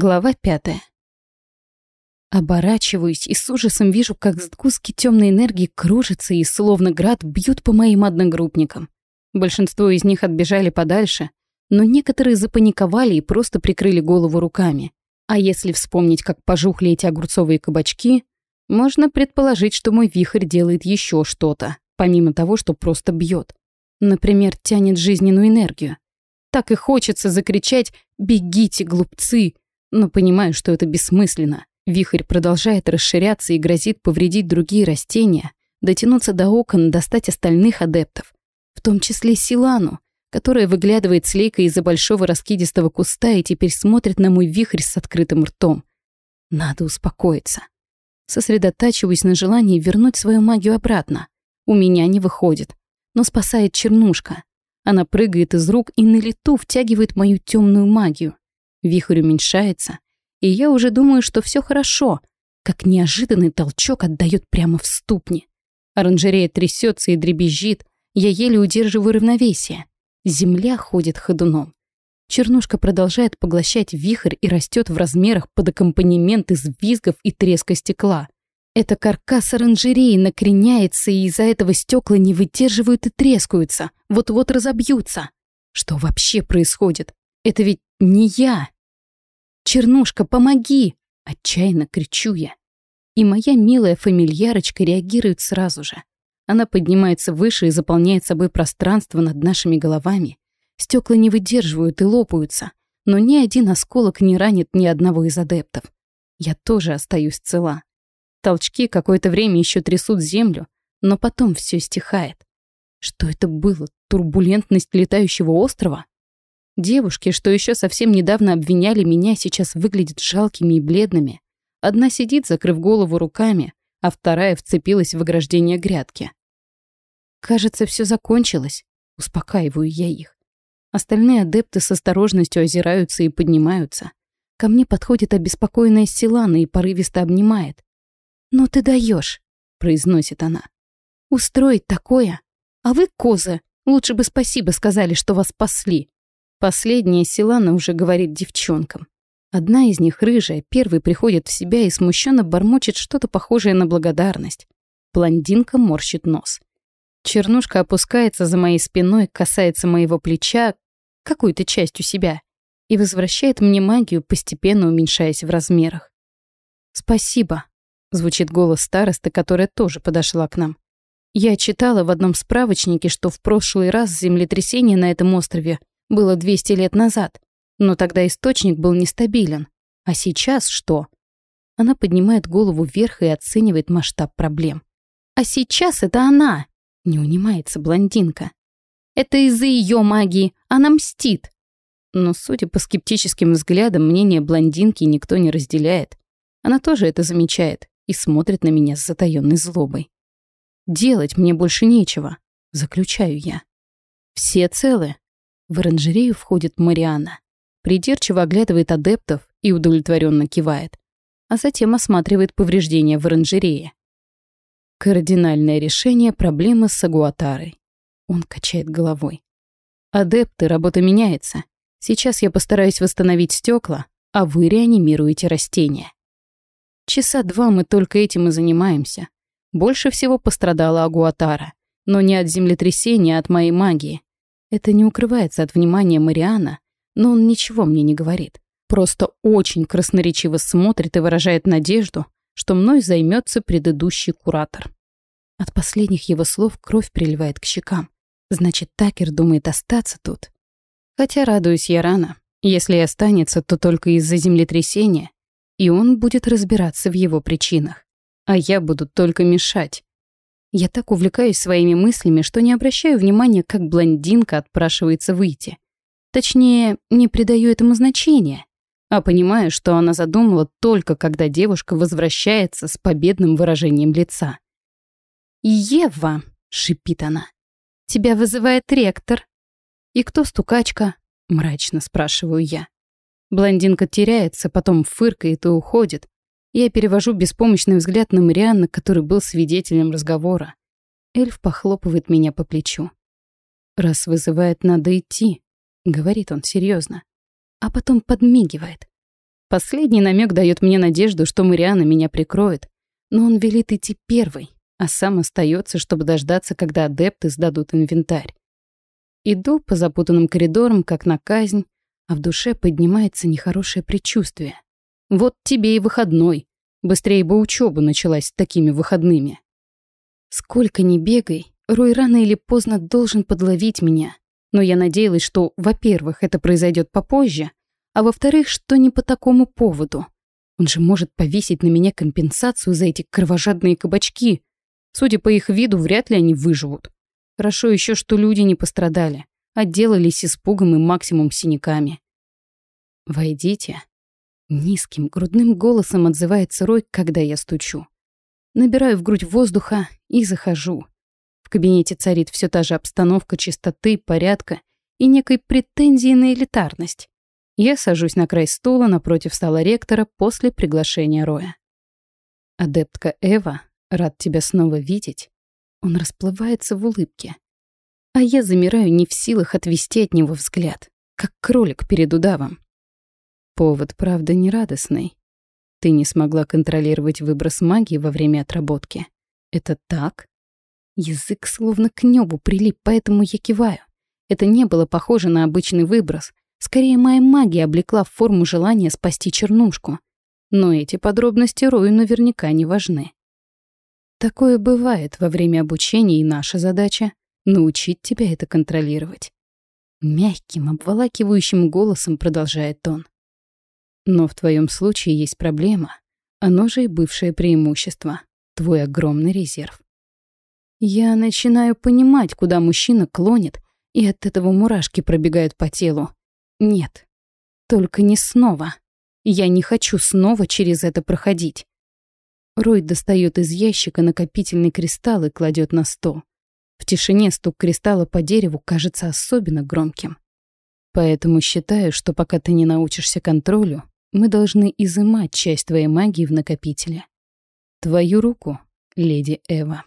Глава пятая. Оборачиваюсь и с ужасом вижу, как сгустки темной энергии кружатся и, словно град, бьют по моим одногруппникам. Большинство из них отбежали подальше, но некоторые запаниковали и просто прикрыли голову руками. А если вспомнить, как пожухли эти огурцовые кабачки, можно предположить, что мой вихрь делает еще что-то, помимо того, что просто бьет. Например, тянет жизненную энергию. Так и хочется закричать «Бегите, глупцы!» Но понимаю, что это бессмысленно. Вихрь продолжает расширяться и грозит повредить другие растения, дотянуться до окон, достать остальных адептов, в том числе Силану, которая выглядывает с лейкой из-за большого раскидистого куста и теперь смотрит на мой вихрь с открытым ртом. Надо успокоиться. Сосредотачиваюсь на желании вернуть свою магию обратно. У меня не выходит, но спасает чернушка. Она прыгает из рук и на лету втягивает мою темную магию. Вихрь уменьшается, и я уже думаю, что все хорошо, как неожиданный толчок отдает прямо в ступни. Оранжерея трясется и дребезжит, я еле удерживаю равновесие. Земля ходит ходуном. Чернушка продолжает поглощать вихрь и растет в размерах под аккомпанемент из визгов и треска стекла. Это каркас оранжереи накреняется, и из-за этого стекла не выдерживают и трескаются, вот-вот разобьются. Что вообще происходит? Это ведь не я. «Чернушка, помоги!» — отчаянно кричу я. И моя милая фамильярочка реагирует сразу же. Она поднимается выше и заполняет собой пространство над нашими головами. Стекла не выдерживают и лопаются, но ни один осколок не ранит ни одного из адептов. Я тоже остаюсь цела. Толчки какое-то время еще трясут землю, но потом все стихает. Что это было? Турбулентность летающего острова? Девушки, что еще совсем недавно обвиняли меня, сейчас выглядят жалкими и бледными. Одна сидит, закрыв голову руками, а вторая вцепилась в ограждение грядки. Кажется, все закончилось. Успокаиваю я их. Остальные адепты с осторожностью озираются и поднимаются. Ко мне подходит обеспокоенная Силана и порывисто обнимает. «Ну ты даешь, произносит она. «Устроить такое? А вы, козы, лучше бы спасибо сказали, что вас спасли. Последняя Силана уже говорит девчонкам. Одна из них, рыжая, первой приходит в себя и смущенно бормочет что-то похожее на благодарность. Блондинка морщит нос. Чернушка опускается за моей спиной, касается моего плеча, какой-то частью себя, и возвращает мне магию, постепенно уменьшаясь в размерах. «Спасибо», — звучит голос старосты, которая тоже подошла к нам. «Я читала в одном справочнике, что в прошлый раз землетрясение на этом острове было 200 лет назад, но тогда источник был нестабилен. А сейчас что? Она поднимает голову вверх и оценивает масштаб проблем. А сейчас это она! Не унимается блондинка. Это из-за ее магии, она мстит. Но, судя по скептическим взглядам, мнение блондинки никто не разделяет. Она тоже это замечает и смотрит на меня с затаённой злобой. Делать мне больше нечего, заключаю я. Все целы, в оранжерею входит Мариана. Придирчиво оглядывает адептов и удовлетворенно кивает. А затем осматривает повреждения в оранжерее. Кардинальное решение проблемы с Агуатарой. Он качает головой. Адепты, работа меняется. Сейчас я постараюсь восстановить стекла, а вы реанимируете растения. Часа два мы только этим и занимаемся. Больше всего пострадала Агуатара. Но не от землетрясения, а от моей магии. Это не укрывается от внимания Мариана, но он ничего мне не говорит. Просто очень красноречиво смотрит и выражает надежду, что мной займется предыдущий куратор. От последних его слов кровь приливает к щекам. Значит, Такер думает остаться тут. Хотя радуюсь я рано. Если и останется, то только из-за землетрясения, и он будет разбираться в его причинах. А я буду только мешать. Я так увлекаюсь своими мыслями, что не обращаю внимания, как блондинка отпрашивается выйти. Точнее, не придаю этому значения, а понимаю, что она задумала только когда девушка возвращается с победным выражением лица. «Ева!» — шипит она. «Тебя вызывает ректор». «И кто стукачка?» — мрачно спрашиваю я. Блондинка теряется, потом фыркает и уходит, я перевожу беспомощный взгляд на Марианна, который был свидетелем разговора. Эльф похлопывает меня по плечу. «Раз вызывает, надо идти», — говорит он серьезно, а потом подмигивает. Последний намек дает мне надежду, что Мариана меня прикроет, но он велит идти первый, а сам остается, чтобы дождаться, когда адепты сдадут инвентарь. Иду по запутанным коридорам, как на казнь, а в душе поднимается нехорошее предчувствие. Вот тебе и выходной. Быстрее бы учеба началась с такими выходными. Сколько ни бегай, Рой рано или поздно должен подловить меня. Но я надеялась, что, во-первых, это произойдет попозже, а во-вторых, что не по такому поводу. Он же может повесить на меня компенсацию за эти кровожадные кабачки. Судя по их виду, вряд ли они выживут. Хорошо еще, что люди не пострадали, отделались испугом и максимум синяками. «Войдите». Низким, грудным голосом отзывается Рой, когда я стучу. Набираю в грудь воздуха и захожу. В кабинете царит все та же обстановка чистоты, порядка и некой претензии на элитарность. Я сажусь на край стула напротив стола ректора после приглашения Роя. «Адептка Эва, рад тебя снова видеть». Он расплывается в улыбке. А я замираю не в силах отвести от него взгляд, как кролик перед удавом. Повод, правда, нерадостный. Ты не смогла контролировать выброс магии во время отработки. Это так? Язык словно к небу прилип, поэтому я киваю. Это не было похоже на обычный выброс. Скорее, моя магия облекла в форму желания спасти чернушку. Но эти подробности Рою наверняка не важны. Такое бывает во время обучения, и наша задача — научить тебя это контролировать. Мягким, обволакивающим голосом продолжает он. Но в твоем случае есть проблема. Оно же и бывшее преимущество. Твой огромный резерв. Я начинаю понимать, куда мужчина клонит, и от этого мурашки пробегают по телу. Нет. Только не снова. Я не хочу снова через это проходить. Рой достает из ящика накопительный кристалл и кладет на стол. В тишине стук кристалла по дереву кажется особенно громким. Поэтому считаю, что пока ты не научишься контролю, мы должны изымать часть твоей магии в накопителе. Твою руку, леди Эва.